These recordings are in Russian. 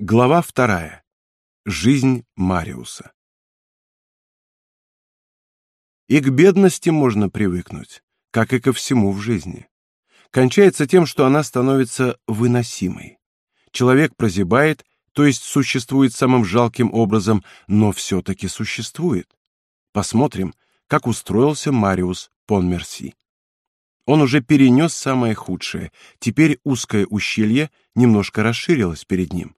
Глава вторая. Жизнь Мариуса. И к бедности можно привыкнуть, как и ко всему в жизни. Кончается тем, что она становится выносимой. Человек прозябает, то есть существует самым жалким образом, но все-таки существует. Посмотрим, как устроился Мариус Понмерси. Он уже перенес самое худшее, теперь узкое ущелье немножко расширилось перед ним.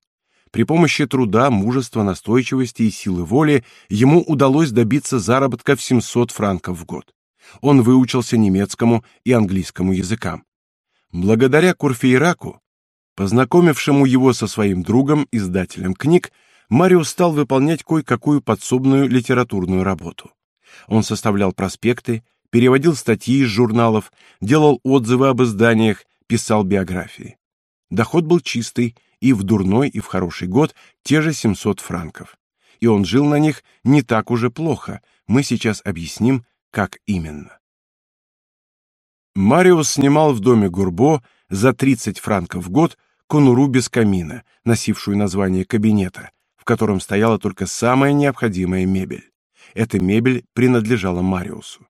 При помощи труда, мужества, настойчивости и силы воли ему удалось добиться заработка в 700 франков в год. Он выучился немецкому и английскому языкам. Благодаря Курфейраку, познакомившему его со своим другом, издателем книг, Мариус стал выполнять кое-какую подсобную литературную работу. Он составлял проспекты, переводил статьи из журналов, делал отзывы об изданиях, писал биографии. Доход был чистый, и в дурной, и в хороший год те же 700 франков. И он жил на них не так уже плохо. Мы сейчас объясним, как именно. Мариус снимал в доме Гурбо за 30 франков в год конуру без камина, носившую название кабинета, в котором стояла только самая необходимая мебель. Эта мебель принадлежала Мариусу.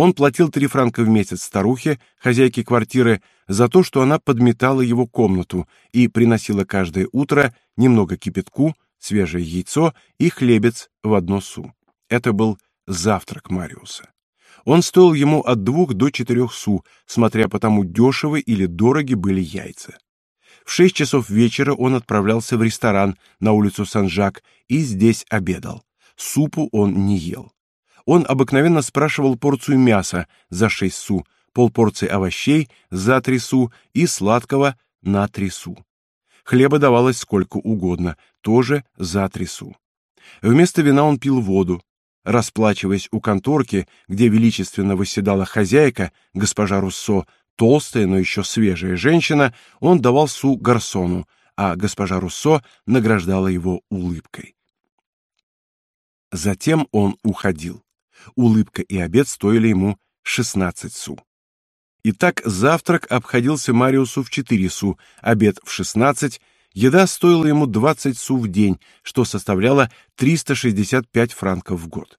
Он платил три франка в месяц старухе, хозяйке квартиры, за то, что она подметала его комнату и приносила каждое утро немного кипятку, свежее яйцо и хлебец в одно су. Это был завтрак Мариуса. Он стоил ему от двух до четырех су, смотря по тому, дешевы или дороги были яйца. В шесть часов вечера он отправлялся в ресторан на улицу Сан-Жак и здесь обедал. Супу он не ел он обыкновенно спрашивал порцию мяса за 6 су, полпорции овощей за 3 су и сладкого на 3 су. Хлеба давалось сколько угодно, тоже за 3 су. Вместо вина он пил воду. Расплачиваясь у конторки, где величественно восседала хозяйка, госпожа Руссо, толстая, но еще свежая женщина, он давал су гарсону, а госпожа Руссо награждала его улыбкой. Затем он уходил. Улыбка и обед стоили ему 16 су. Итак, завтрак обходился Мариусу в 4 су, обед в 16, еда стоила ему 20 су в день, что составляло 365 франков в год.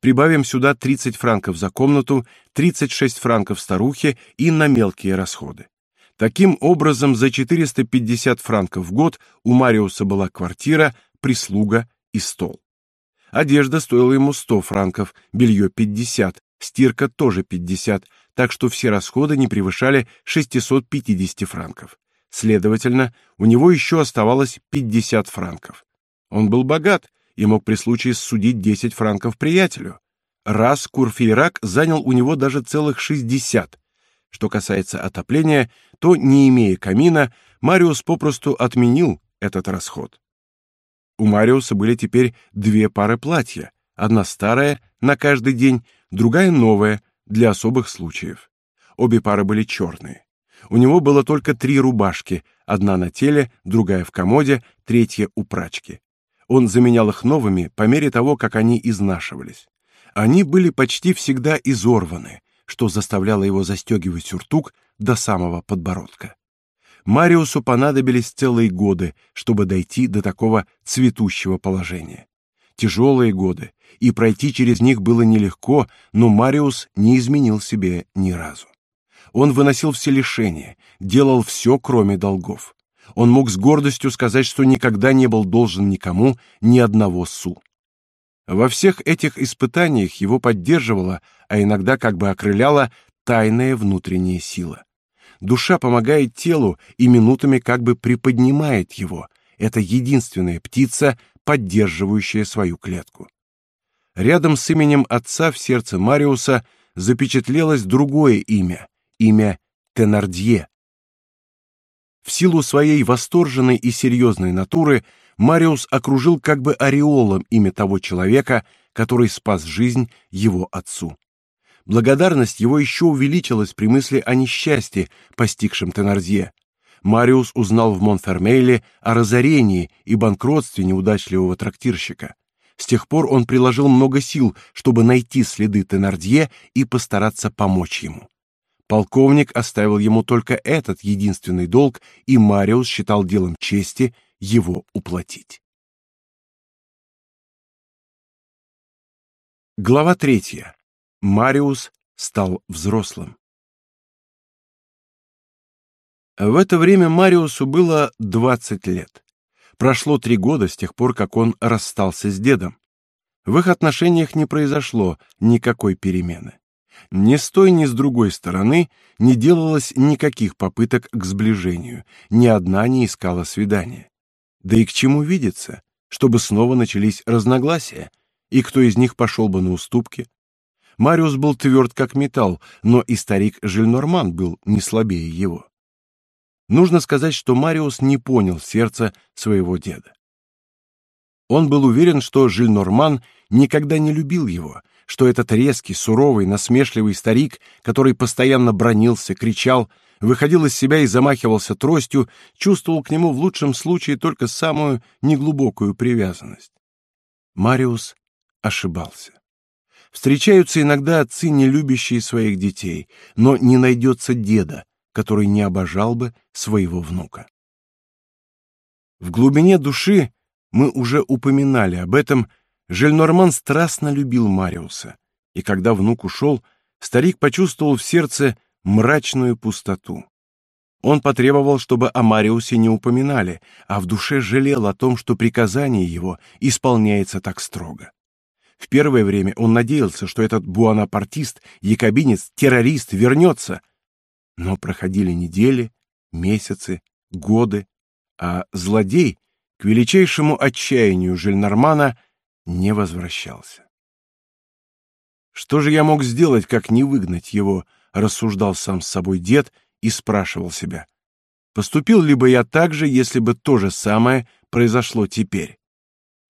Прибавим сюда 30 франков за комнату, 36 франков старухе и на мелкие расходы. Таким образом, за 450 франков в год у Мариуса была квартира, прислуга и стол. Одежда стоила ему 100 франков, белье 50, стирка тоже 50, так что все расходы не превышали 650 франков. Следовательно, у него еще оставалось 50 франков. Он был богат и мог при случае судить 10 франков приятелю. Раз Курфейрак занял у него даже целых 60. Что касается отопления, то, не имея камина, Мариус попросту отменил этот расход. У Мариуса были теперь две пары платья, одна старая на каждый день, другая новая для особых случаев. Обе пары были черные. У него было только три рубашки, одна на теле, другая в комоде, третья у прачки. Он заменял их новыми по мере того, как они изнашивались. Они были почти всегда изорваны, что заставляло его застегивать сюртук до самого подбородка. Мариусу понадобились целые годы, чтобы дойти до такого цветущего положения. Тяжелые годы, и пройти через них было нелегко, но Мариус не изменил себе ни разу. Он выносил все лишения, делал все, кроме долгов. Он мог с гордостью сказать, что никогда не был должен никому ни одного су. Во всех этих испытаниях его поддерживала, а иногда как бы окрыляла тайная внутренняя сила. Душа помогает телу и минутами как бы приподнимает его. Это единственная птица, поддерживающая свою клетку. Рядом с именем отца в сердце Мариуса запечатлелось другое имя имя Тенардье. В силу своей восторженной и серьезной натуры Мариус окружил как бы ореолом имя того человека, который спас жизнь его отцу. Благодарность его еще увеличилась при мысли о несчастье, постигшем Тенардье. Мариус узнал в Монфермейле о разорении и банкротстве неудачливого трактирщика. С тех пор он приложил много сил, чтобы найти следы Тенардье и постараться помочь ему. Полковник оставил ему только этот единственный долг, и Мариус считал делом чести его уплатить. Глава третья. Мариус стал взрослым. В это время Мариусу было 20 лет. Прошло три года с тех пор, как он расстался с дедом. В их отношениях не произошло никакой перемены. Ни с той, ни с другой стороны не делалось никаких попыток к сближению, ни одна не искала свидания. Да и к чему видеться, чтобы снова начались разногласия, и кто из них пошел бы на уступки? Мариус был тверд как металл, но и старик Жильнорман был не слабее его. Нужно сказать, что Мариус не понял сердца своего деда. Он был уверен, что Жильнорман никогда не любил его, что этот резкий, суровый, насмешливый старик, который постоянно бронился, кричал, выходил из себя и замахивался тростью, чувствовал к нему в лучшем случае только самую неглубокую привязанность. Мариус ошибался. Встречаются иногда отцы, не любящие своих детей, но не найдется деда, который не обожал бы своего внука. В глубине души мы уже упоминали об этом, Жельнорман страстно любил Мариуса, и когда внук ушел, старик почувствовал в сердце мрачную пустоту. Он потребовал, чтобы о Мариусе не упоминали, а в душе жалел о том, что приказание его исполняется так строго. В первое время он надеялся, что этот буанапартист, якобинец, террорист вернется, но проходили недели, месяцы, годы, а злодей, к величайшему отчаянию Жильнормана, не возвращался. Что же я мог сделать, как не выгнать его, рассуждал сам с собой дед и спрашивал себя. Поступил ли бы я так же, если бы то же самое произошло теперь?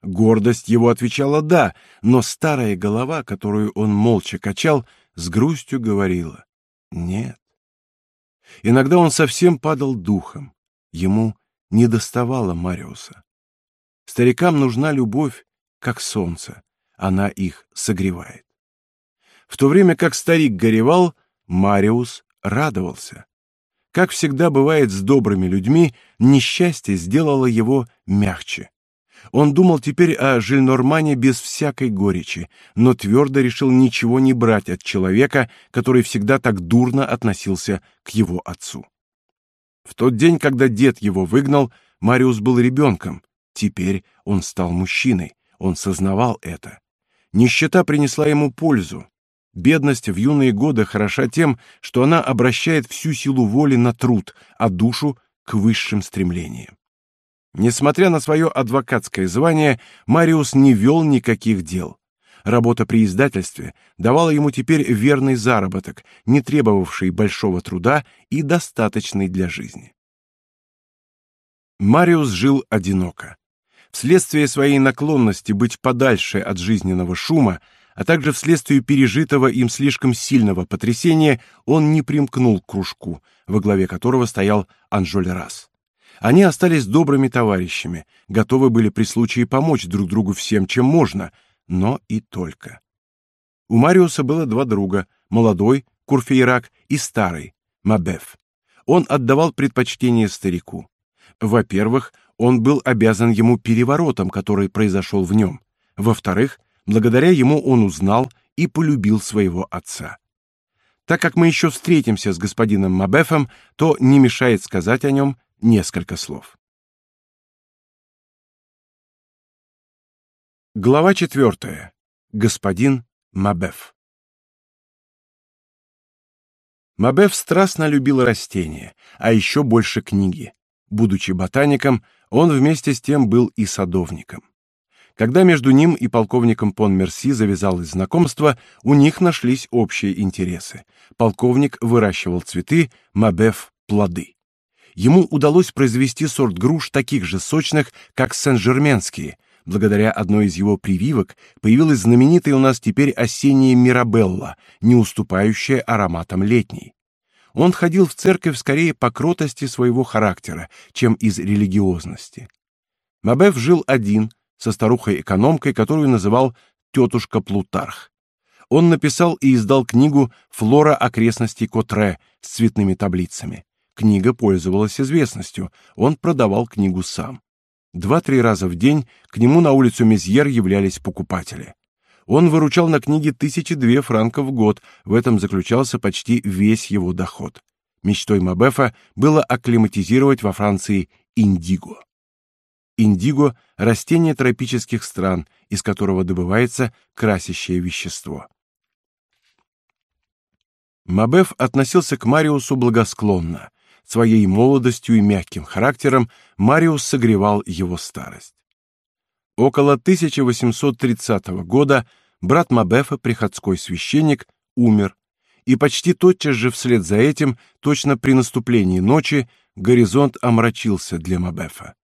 Гордость его отвечала «да», но старая голова, которую он молча качал, с грустью говорила «нет». Иногда он совсем падал духом. Ему не доставало Мариуса. Старикам нужна любовь, как солнце. Она их согревает. В то время как старик горевал, Мариус радовался. Как всегда бывает с добрыми людьми, несчастье сделало его мягче. Он думал теперь о Жильнормане без всякой горечи, но твердо решил ничего не брать от человека, который всегда так дурно относился к его отцу. В тот день, когда дед его выгнал, Мариус был ребенком. Теперь он стал мужчиной. Он сознавал это. Нищета принесла ему пользу. Бедность в юные годы хороша тем, что она обращает всю силу воли на труд, а душу к высшим стремлениям. Несмотря на свое адвокатское звание, Мариус не вел никаких дел. Работа при издательстве давала ему теперь верный заработок, не требовавший большого труда и достаточный для жизни. Мариус жил одиноко. Вследствие своей наклонности быть подальше от жизненного шума, а также вследствие пережитого им слишком сильного потрясения, он не примкнул к кружку, во главе которого стоял Анжоль Расс. Они остались добрыми товарищами, готовы были при случае помочь друг другу всем, чем можно, но и только. У Мариуса было два друга: молодой Курфейрак и старый Мабеф. Он отдавал предпочтение старику. Во-первых, он был обязан ему переворотом, который произошел в нем. Во-вторых, благодаря ему он узнал и полюбил своего отца. Так как мы еще встретимся с господином Мабефом, то не мешает сказать о нем несколько слов. Глава четвертая. Господин Мабеф. Мабеф страстно любил растения, а еще больше книги. Будучи ботаником, он вместе с тем был и садовником. Когда между ним и полковником Пон-Мерси завязалось знакомство, у них нашлись общие интересы. Полковник выращивал цветы, Мабеф — плоды ему удалось произвести сорт груш таких же сочных, как сен-жерменские. Благодаря одной из его прививок появилась знаменитая у нас теперь осенняя мирабелла, не уступающая ароматам летней. Он ходил в церковь скорее по кротости своего характера, чем из религиозности. Мабеф жил один, со старухой-экономкой, которую называл тетушка Плутарх. Он написал и издал книгу «Флора окрестностей Котре» с цветными таблицами. Книга пользовалась известностью, он продавал книгу сам. Два-три раза в день к нему на улицу Мезьер являлись покупатели. Он выручал на книги тысячи две франков в год, в этом заключался почти весь его доход. Мечтой Мабефа было акклиматизировать во Франции индиго. Индиго – растение тропических стран, из которого добывается красящее вещество. Мабеф относился к Мариусу благосклонно. Своей молодостью и мягким характером Мариус согревал его старость. Около 1830 года брат Мабефа, приходской священник, умер, и почти тотчас же вслед за этим, точно при наступлении ночи, горизонт омрачился для Мабефа.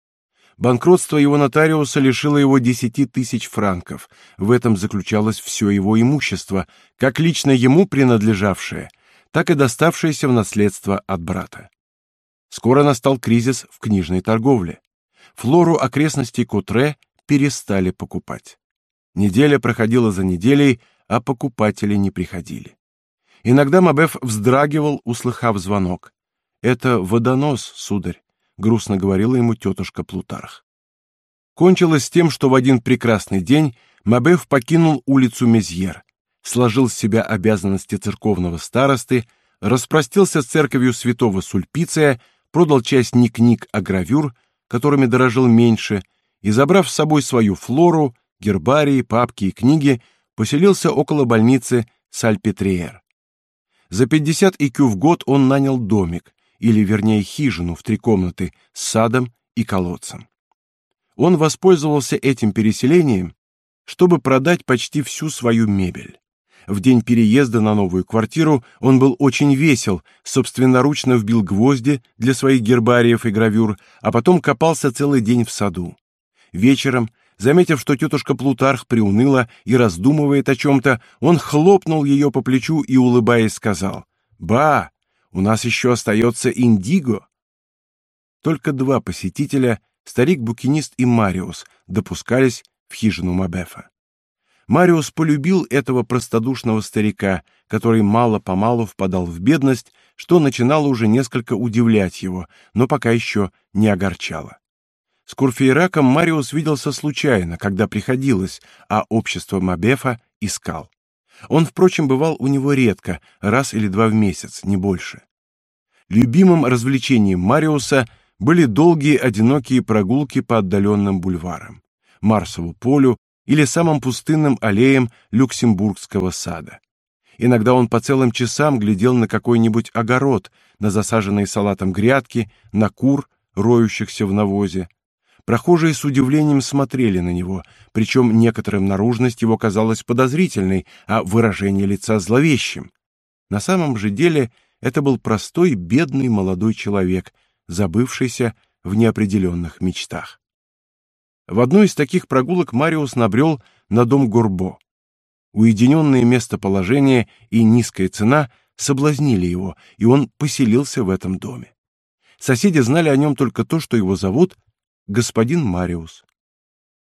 Банкротство его нотариуса лишило его десяти тысяч франков. В этом заключалось все его имущество, как лично ему принадлежавшее, так и доставшееся в наследство от брата. Скоро настал кризис в книжной торговле. Флору окрестностей Котре перестали покупать. Неделя проходила за неделей, а покупатели не приходили. Иногда Мабеф вздрагивал, услыхав звонок. «Это водонос, сударь», — грустно говорила ему тетушка Плутарх. Кончилось тем, что в один прекрасный день Мабеф покинул улицу Мезьер, сложил с себя обязанности церковного старосты, распростился с церковью святого Сульпиция, продал часть не книг, а гравюр, которыми дорожил меньше, и, забрав с собой свою флору, гербарии, папки и книги, поселился около больницы Сальпетриер. За 50 икю в год он нанял домик, или вернее хижину в три комнаты с садом и колодцем. Он воспользовался этим переселением, чтобы продать почти всю свою мебель. В день переезда на новую квартиру он был очень весел, собственноручно вбил гвозди для своих гербариев и гравюр, а потом копался целый день в саду. Вечером, заметив, что тетушка Плутарх приуныла и раздумывает о чем-то, он хлопнул ее по плечу и, улыбаясь, сказал, «Ба, у нас еще остается Индиго. Только два посетителя, старик-букинист и Мариус, допускались в хижину Мабефа. Мариус полюбил этого простодушного старика, который мало-помалу впадал в бедность, что начинало уже несколько удивлять его, но пока еще не огорчало. С Курфейраком Мариус виделся случайно, когда приходилось, а общество Мабефа искал. Он, впрочем, бывал у него редко, раз или два в месяц, не больше. Любимым развлечением Мариуса были долгие одинокие прогулки по отдаленным бульварам, Марсову полю или самым пустынным аллеям Люксембургского сада. Иногда он по целым часам глядел на какой-нибудь огород, на засаженные салатом грядки, на кур, роющихся в навозе. Прохожие с удивлением смотрели на него, причем некоторым наружность его казалась подозрительной, а выражение лица зловещим. На самом же деле это был простой, бедный молодой человек, забывшийся в неопределенных мечтах. В одной из таких прогулок Мариус набрел на дом Гурбо. Уединенное местоположение и низкая цена соблазнили его, и он поселился в этом доме. Соседи знали о нем только то, что его зовут господин Мариус.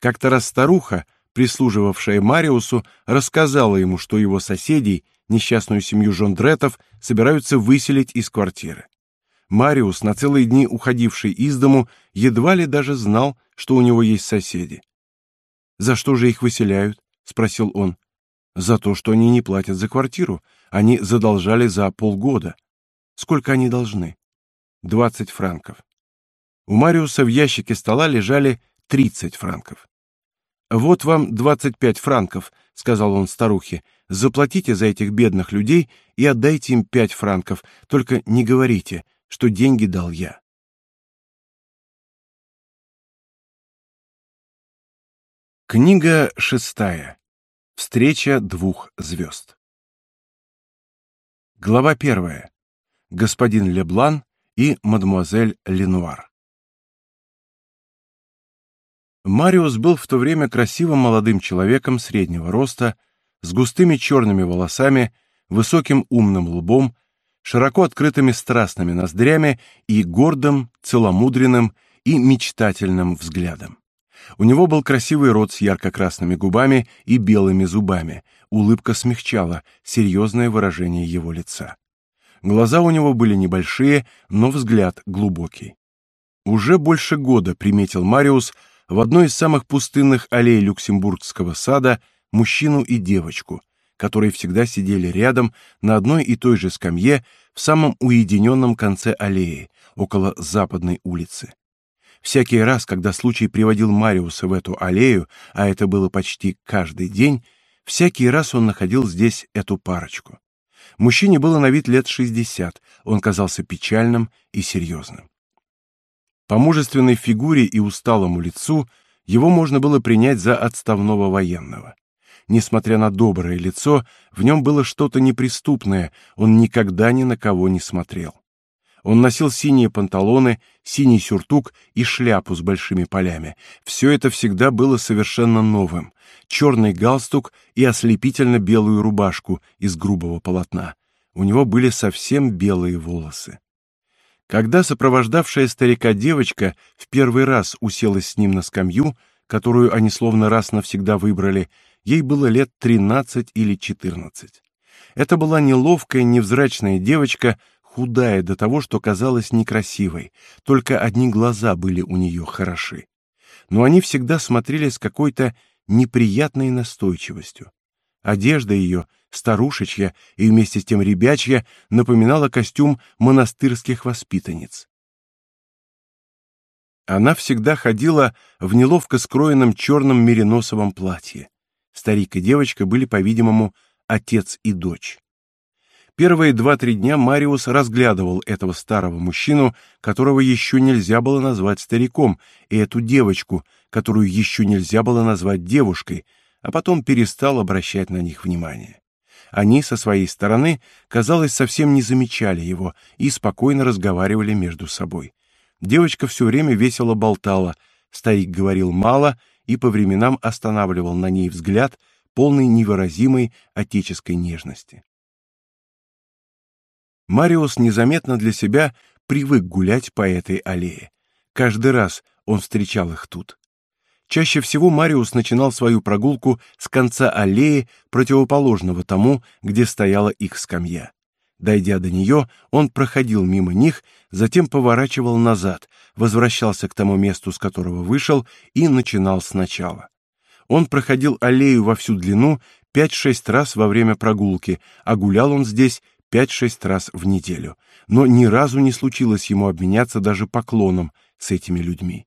Как-то раз старуха, прислуживавшая Мариусу, рассказала ему, что его соседей — несчастную семью Жондретов собираются выселить из квартиры. Мариус, на целые дни уходивший из дому, едва ли даже знал, что у него есть соседи. «За что же их выселяют?» — спросил он. «За то, что они не платят за квартиру. Они задолжали за полгода. Сколько они должны?» «Двадцать франков». У Мариуса в ящике стола лежали тридцать франков. «Вот вам двадцать пять франков», — сказал он старухе. «Заплатите за этих бедных людей и отдайте им пять франков, только не говорите, что деньги дал я». Книга шестая. Встреча двух звезд. Глава первая. Господин Леблан и мадемуазель Ленуар. Мариус был в то время красивым молодым человеком среднего роста, с густыми черными волосами, высоким умным лбом, широко открытыми страстными ноздрями и гордым, целомудренным и мечтательным взглядом. У него был красивый рот с ярко-красными губами и белыми зубами. Улыбка смягчала серьезное выражение его лица. Глаза у него были небольшие, но взгляд глубокий. Уже больше года приметил Мариус в одной из самых пустынных аллей Люксембургского сада мужчину и девочку, которые всегда сидели рядом на одной и той же скамье в самом уединенном конце аллеи, около западной улицы. Всякий раз, когда случай приводил Мариуса в эту аллею, а это было почти каждый день, всякий раз он находил здесь эту парочку. Мужчине было на вид лет шестьдесят, он казался печальным и серьезным. По мужественной фигуре и усталому лицу его можно было принять за отставного военного. Несмотря на доброе лицо, в нем было что-то неприступное, он никогда ни на кого не смотрел. Он носил синие панталоны, синий сюртук и шляпу с большими полями. Все это всегда было совершенно новым. Черный галстук и ослепительно белую рубашку из грубого полотна. У него были совсем белые волосы. Когда сопровождавшая старика девочка в первый раз уселась с ним на скамью, которую они словно раз навсегда выбрали, ей было лет тринадцать или четырнадцать. Это была неловкая, невзрачная девочка, худая до того, что казалась некрасивой, только одни глаза были у нее хороши. Но они всегда смотрели с какой-то неприятной настойчивостью. Одежда ее, старушечья и вместе с тем ребячья, напоминала костюм монастырских воспитанниц. Она всегда ходила в неловко скроенном черном мериносовом платье. Старик и девочка были, по-видимому, отец и дочь. Первые два-три дня Мариус разглядывал этого старого мужчину, которого еще нельзя было назвать стариком, и эту девочку, которую еще нельзя было назвать девушкой, а потом перестал обращать на них внимание. Они со своей стороны, казалось, совсем не замечали его и спокойно разговаривали между собой. Девочка все время весело болтала, старик говорил мало и по временам останавливал на ней взгляд, полный невыразимой отеческой нежности. Мариус незаметно для себя привык гулять по этой аллее. Каждый раз он встречал их тут. Чаще всего Мариус начинал свою прогулку с конца аллеи, противоположного тому, где стояла их скамья. Дойдя до нее, он проходил мимо них, затем поворачивал назад, возвращался к тому месту, с которого вышел, и начинал сначала. Он проходил аллею во всю длину пять-шесть раз во время прогулки, а гулял он здесь пять-шесть раз в неделю. Но ни разу не случилось ему обменяться даже поклоном с этими людьми.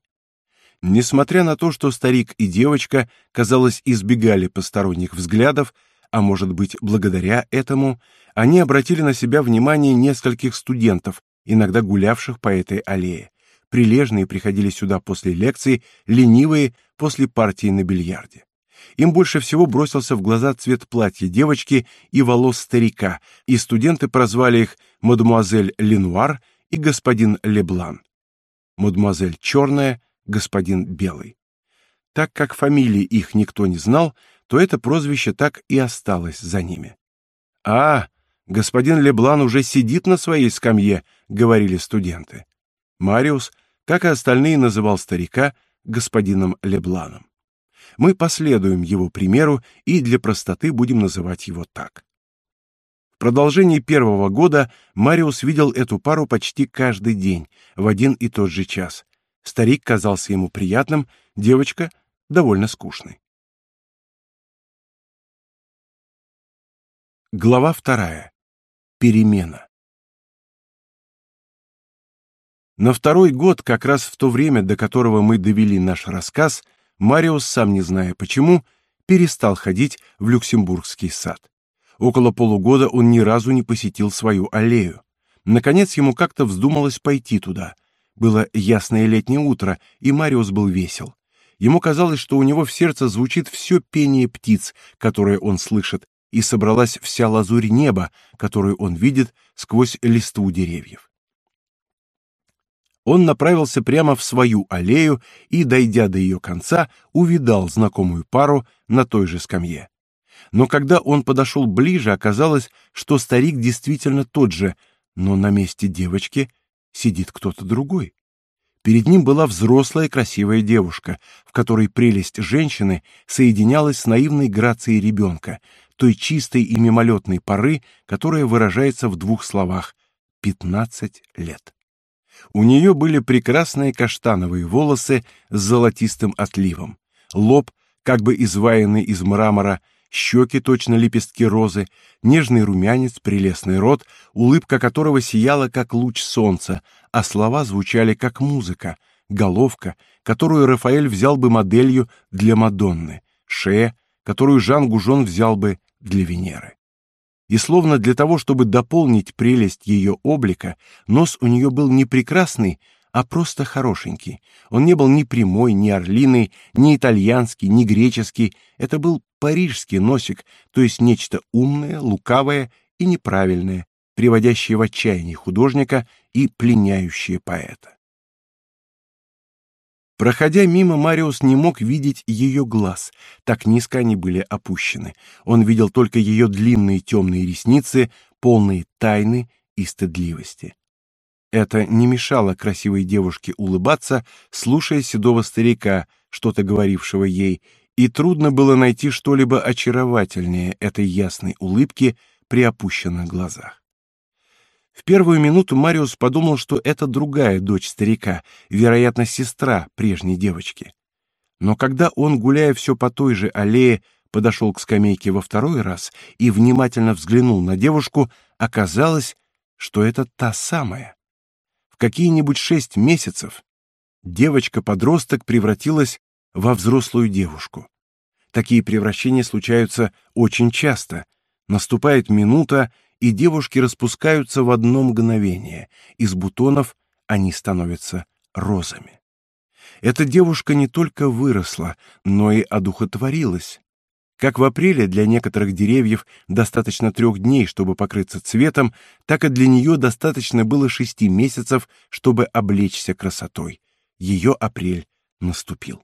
Несмотря на то, что старик и девочка, казалось, избегали посторонних взглядов, а может быть, благодаря этому, они обратили на себя внимание нескольких студентов, иногда гулявших по этой аллее. Прилежные приходили сюда после лекций, ленивые после партии на бильярде. Им больше всего бросился в глаза цвет платья девочки и волос старика, и студенты прозвали их мадемуазель Ленуар и господин Леблан. Мадемуазель черная, господин Белый. Так как фамилии их никто не знал, то это прозвище так и осталось за ними. «А, господин Леблан уже сидит на своей скамье», — говорили студенты. Мариус, как и остальные, называл старика господином Лебланом. Мы последуем его примеру и для простоты будем называть его так. В продолжении первого года Мариус видел эту пару почти каждый день, в один и тот же час, Старик казался ему приятным, девочка — довольно скучной. Глава вторая. Перемена. На второй год, как раз в то время, до которого мы довели наш рассказ, Мариус, сам не зная почему, перестал ходить в Люксембургский сад. Около полугода он ни разу не посетил свою аллею. Наконец ему как-то вздумалось пойти туда. Было ясное летнее утро, и Мариус был весел. Ему казалось, что у него в сердце звучит все пение птиц, которые он слышит, и собралась вся лазурь неба, которую он видит сквозь листву деревьев. Он направился прямо в свою аллею и, дойдя до ее конца, увидал знакомую пару на той же скамье. Но когда он подошел ближе, оказалось, что старик действительно тот же, но на месте девочки сидит кто-то другой. Перед ним была взрослая красивая девушка, в которой прелесть женщины соединялась с наивной грацией ребенка, той чистой и мимолетной поры, которая выражается в двух словах «пятнадцать лет». У нее были прекрасные каштановые волосы с золотистым отливом, лоб, как бы изваянный из мрамора, щеки точно лепестки розы, нежный румянец, прелестный рот, улыбка которого сияла как луч солнца, а слова звучали как музыка, головка, которую Рафаэль взял бы моделью для Мадонны, шея, которую Жан Гужон взял бы для Венеры. И словно для того, чтобы дополнить прелесть ее облика, нос у нее был не прекрасный, а просто хорошенький. Он не был ни прямой, ни орлиный, ни итальянский, ни греческий. Это был парижский носик, то есть нечто умное, лукавое и неправильное, приводящее в отчаяние художника и пленяющее поэта. Проходя мимо, Мариус не мог видеть ее глаз, так низко они были опущены. Он видел только ее длинные темные ресницы, полные тайны и стыдливости. Это не мешало красивой девушке улыбаться, слушая седого старика, что-то говорившего ей, и трудно было найти что-либо очаровательнее этой ясной улыбки при опущенных глазах. В первую минуту Мариус подумал, что это другая дочь старика, вероятно, сестра прежней девочки. Но когда он, гуляя все по той же аллее, подошел к скамейке во второй раз и внимательно взглянул на девушку, оказалось, что это та самая какие-нибудь шесть месяцев девочка-подросток превратилась во взрослую девушку. Такие превращения случаются очень часто. Наступает минута, и девушки распускаются в одно мгновение. Из бутонов они становятся розами. Эта девушка не только выросла, но и одухотворилась. Как в апреле для некоторых деревьев достаточно трех дней, чтобы покрыться цветом, так и для нее достаточно было шести месяцев, чтобы облечься красотой. Ее апрель наступил.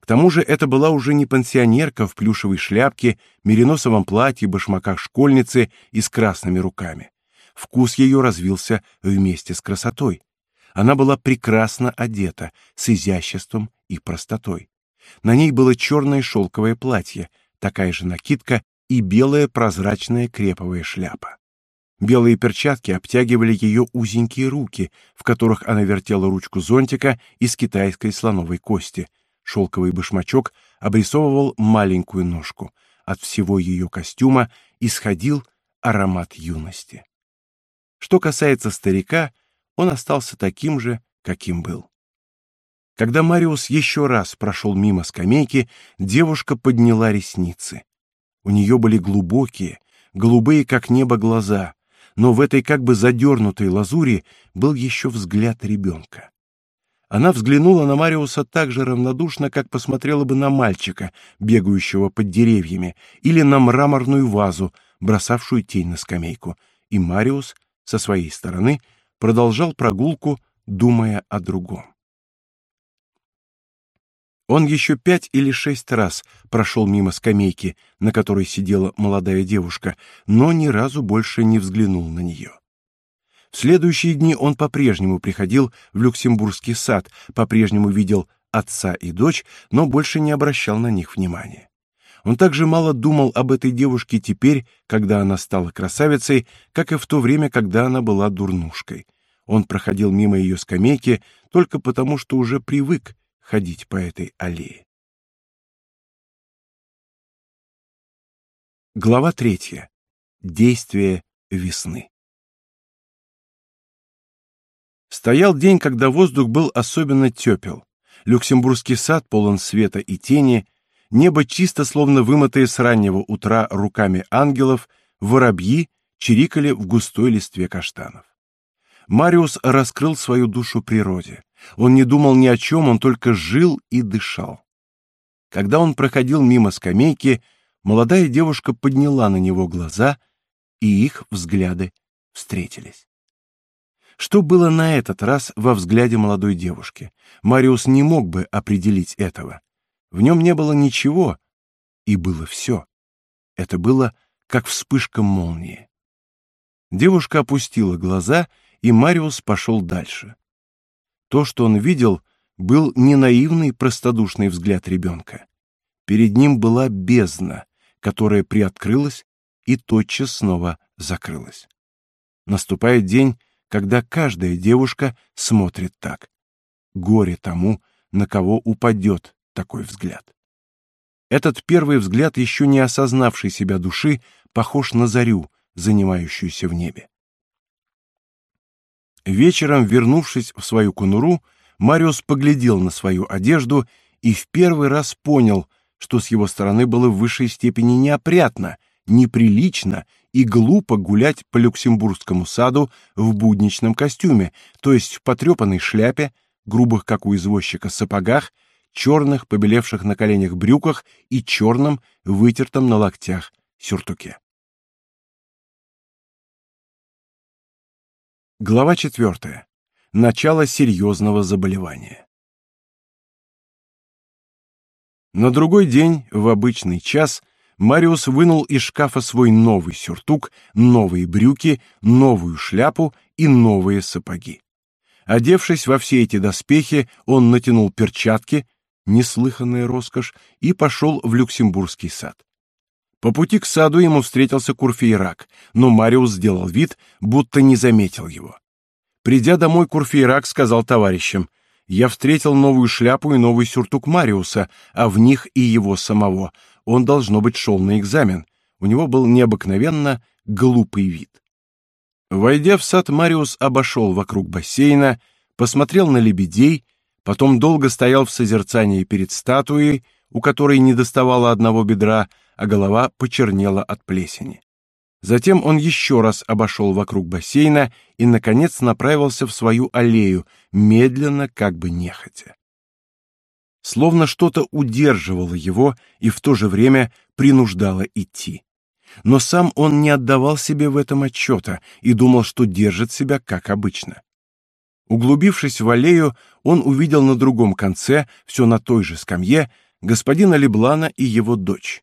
К тому же это была уже не пансионерка в плюшевой шляпке, мериносовом платье, башмаках школьницы и с красными руками. Вкус ее развился вместе с красотой. Она была прекрасно одета, с изяществом и простотой. На ней было черное шелковое платье, такая же накидка и белая прозрачная креповая шляпа. Белые перчатки обтягивали ее узенькие руки, в которых она вертела ручку зонтика из китайской слоновой кости. Шелковый башмачок обрисовывал маленькую ножку. От всего ее костюма исходил аромат юности. Что касается старика, он остался таким же, каким был. Когда Мариус еще раз прошел мимо скамейки, девушка подняла ресницы. У нее были глубокие, голубые как небо глаза, но в этой как бы задернутой лазури был еще взгляд ребенка. Она взглянула на Мариуса так же равнодушно, как посмотрела бы на мальчика, бегающего под деревьями, или на мраморную вазу, бросавшую тень на скамейку. И Мариус со своей стороны продолжал прогулку, думая о другом. Он еще пять или шесть раз прошел мимо скамейки, на которой сидела молодая девушка, но ни разу больше не взглянул на нее. В следующие дни он по-прежнему приходил в Люксембургский сад, по-прежнему видел отца и дочь, но больше не обращал на них внимания. Он также мало думал об этой девушке теперь, когда она стала красавицей, как и в то время, когда она была дурнушкой. Он проходил мимо ее скамейки только потому, что уже привык ходить по этой аллее. Глава третья. Действие весны. Стоял день, когда воздух был особенно тепел. Люксембургский сад полон света и тени, небо чисто, словно вымытое с раннего утра руками ангелов, воробьи чирикали в густой листве каштанов. Мариус раскрыл свою душу природе. Он не думал ни о чем, он только жил и дышал. Когда он проходил мимо скамейки, молодая девушка подняла на него глаза, и их взгляды встретились. Что было на этот раз во взгляде молодой девушки? Мариус не мог бы определить этого. В нем не было ничего, и было все. Это было как вспышка молнии. Девушка опустила глаза, и Мариус пошел дальше. То, что он видел, был не наивный простодушный взгляд ребенка. Перед ним была бездна, которая приоткрылась и тотчас снова закрылась. Наступает день, когда каждая девушка смотрит так. Горе тому, на кого упадет такой взгляд. Этот первый взгляд еще не осознавший себя души похож на зарю, занимающуюся в небе. Вечером, вернувшись в свою конуру, Мариус поглядел на свою одежду и в первый раз понял, что с его стороны было в высшей степени неопрятно, неприлично и глупо гулять по Люксембургскому саду в будничном костюме, то есть в потрепанной шляпе, грубых, как у извозчика, сапогах, черных, побелевших на коленях брюках и черном, вытертом на локтях сюртуке. Глава четвертая. Начало серьезного заболевания. На другой день, в обычный час, Мариус вынул из шкафа свой новый сюртук, новые брюки, новую шляпу и новые сапоги. Одевшись во все эти доспехи, он натянул перчатки, неслыханная роскошь, и пошел в Люксембургский сад. По пути к саду ему встретился Курфейрак, но Мариус сделал вид, будто не заметил его. Придя домой, Курфейрак сказал товарищам, «Я встретил новую шляпу и новый сюртук Мариуса, а в них и его самого. Он, должно быть, шел на экзамен. У него был необыкновенно глупый вид». Войдя в сад, Мариус обошел вокруг бассейна, посмотрел на лебедей, потом долго стоял в созерцании перед статуей, у которой не доставало одного бедра, а голова почернела от плесени. Затем он еще раз обошел вокруг бассейна и, наконец, направился в свою аллею, медленно, как бы нехотя. Словно что-то удерживало его и в то же время принуждало идти. Но сам он не отдавал себе в этом отчета и думал, что держит себя как обычно. Углубившись в аллею, он увидел на другом конце, все на той же скамье, господина Леблана и его дочь.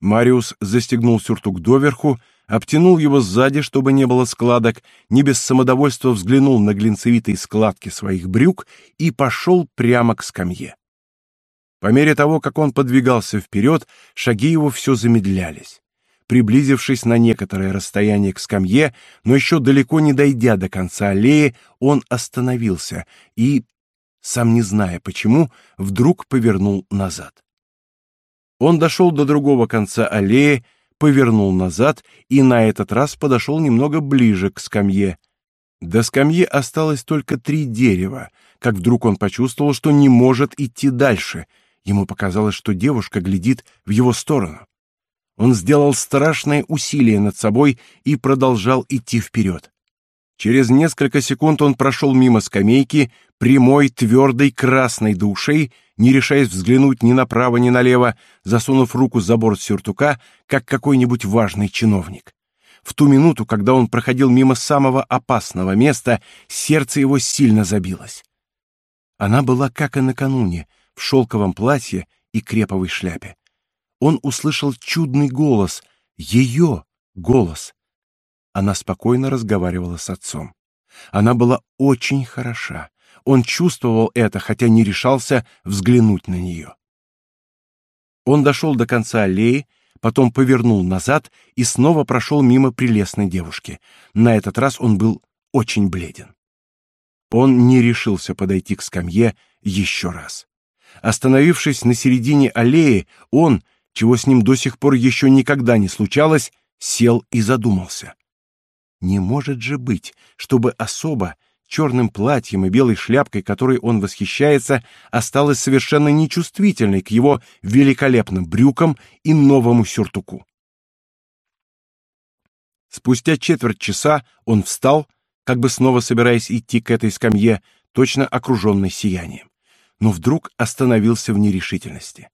Мариус застегнул сюртук доверху, обтянул его сзади, чтобы не было складок, не без самодовольства взглянул на глинцевитые складки своих брюк и пошел прямо к скамье. По мере того, как он подвигался вперед, шаги его все замедлялись. Приблизившись на некоторое расстояние к скамье, но еще далеко не дойдя до конца аллеи, он остановился и, сам не зная почему, вдруг повернул назад. Он дошел до другого конца аллеи, повернул назад и на этот раз подошел немного ближе к скамье. До скамьи осталось только три дерева, как вдруг он почувствовал, что не может идти дальше. Ему показалось, что девушка глядит в его сторону. Он сделал страшное усилие над собой и продолжал идти вперед. Через несколько секунд он прошел мимо скамейки, прямой, твердой, красной до не решаясь взглянуть ни направо, ни налево, засунув руку за борт сюртука, как какой-нибудь важный чиновник. В ту минуту, когда он проходил мимо самого опасного места, сердце его сильно забилось. Она была, как и накануне, в шелковом платье и креповой шляпе. Он услышал чудный голос, ее голос. Она спокойно разговаривала с отцом. Она была очень хороша. Он чувствовал это, хотя не решался взглянуть на нее. Он дошел до конца аллеи, потом повернул назад и снова прошел мимо прелестной девушки. На этот раз он был очень бледен. Он не решился подойти к скамье еще раз. Остановившись на середине аллеи, он, чего с ним до сих пор еще никогда не случалось, сел и задумался. Не может же быть, чтобы особа черным платьем и белой шляпкой, которой он восхищается, осталась совершенно нечувствительной к его великолепным брюкам и новому сюртуку. Спустя четверть часа он встал, как бы снова собираясь идти к этой скамье, точно окруженной сиянием, но вдруг остановился в нерешительности.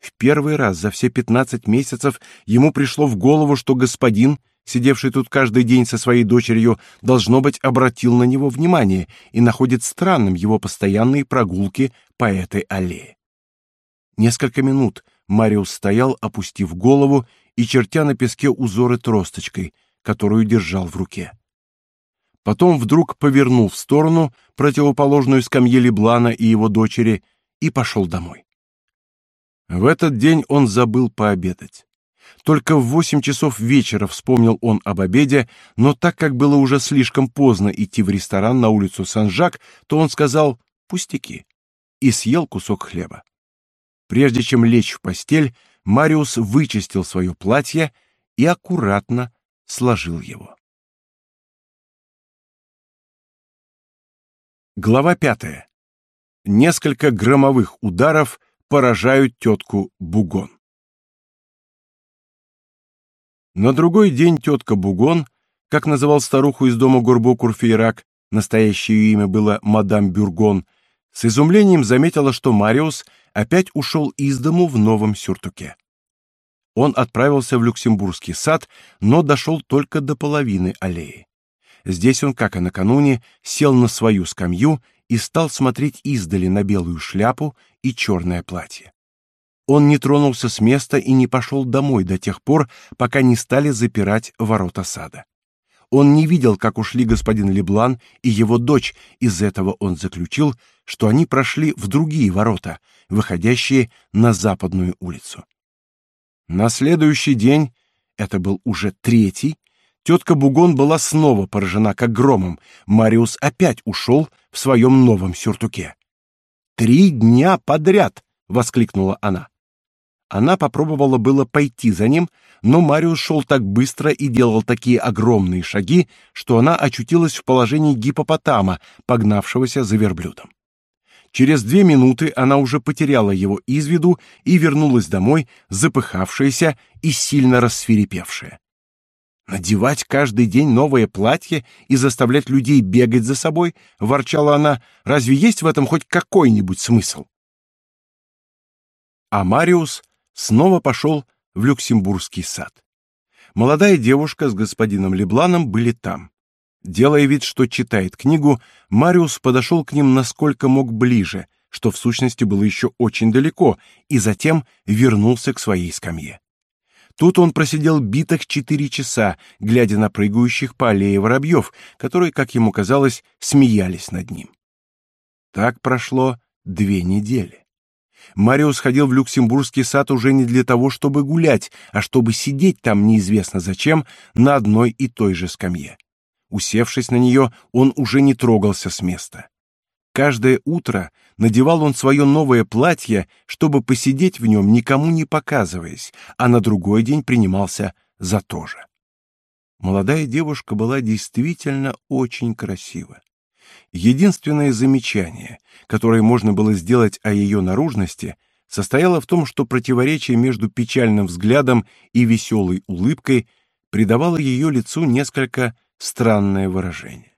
В первый раз за все пятнадцать месяцев ему пришло в голову, что господин — сидевший тут каждый день со своей дочерью, должно быть, обратил на него внимание и находит странным его постоянные прогулки по этой аллее. Несколько минут Мариус стоял, опустив голову и чертя на песке узоры тросточкой, которую держал в руке. Потом вдруг повернул в сторону, противоположную скамье Леблана и его дочери, и пошел домой. В этот день он забыл пообедать. Только в восемь часов вечера вспомнил он об обеде, но так как было уже слишком поздно идти в ресторан на улицу Сан-Жак, то он сказал «пустяки» и съел кусок хлеба. Прежде чем лечь в постель, Мариус вычистил свое платье и аккуратно сложил его. Глава пятая. Несколько громовых ударов поражают тетку Бугон. На другой день тетка Бугон, как называл старуху из дома Гурбо-Курфейрак, настоящее имя было мадам Бюргон, с изумлением заметила, что Мариус опять ушел из дому в новом сюртуке. Он отправился в Люксембургский сад, но дошел только до половины аллеи. Здесь он, как и накануне, сел на свою скамью и стал смотреть издали на белую шляпу и черное платье. Он не тронулся с места и не пошел домой до тех пор, пока не стали запирать ворота сада. Он не видел, как ушли господин Леблан и его дочь, из этого он заключил, что они прошли в другие ворота, выходящие на западную улицу. На следующий день, это был уже третий, тетка Бугон была снова поражена как громом. Мариус опять ушел в своем новом сюртуке. «Три дня подряд!» — воскликнула она. Она попробовала было пойти за ним, но Мариус шел так быстро и делал такие огромные шаги, что она очутилась в положении гипопотама, погнавшегося за верблюдом. Через две минуты она уже потеряла его из виду и вернулась домой, запыхавшаяся и сильно рассвирепевшая. Надевать каждый день новое платье и заставлять людей бегать за собой, ворчала она. Разве есть в этом хоть какой-нибудь смысл? А Мариус снова пошел в Люксембургский сад. Молодая девушка с господином Лебланом были там. Делая вид, что читает книгу, Мариус подошел к ним насколько мог ближе, что в сущности было еще очень далеко, и затем вернулся к своей скамье. Тут он просидел битых четыре часа, глядя на прыгающих по аллее воробьев, которые, как ему казалось, смеялись над ним. Так прошло две недели. Мариус ходил в Люксембургский сад уже не для того, чтобы гулять, а чтобы сидеть там неизвестно зачем на одной и той же скамье. Усевшись на нее, он уже не трогался с места. Каждое утро надевал он свое новое платье, чтобы посидеть в нем, никому не показываясь, а на другой день принимался за то же. Молодая девушка была действительно очень красива. Единственное замечание, которое можно было сделать о ее наружности, состояло в том, что противоречие между печальным взглядом и веселой улыбкой придавало ее лицу несколько странное выражение.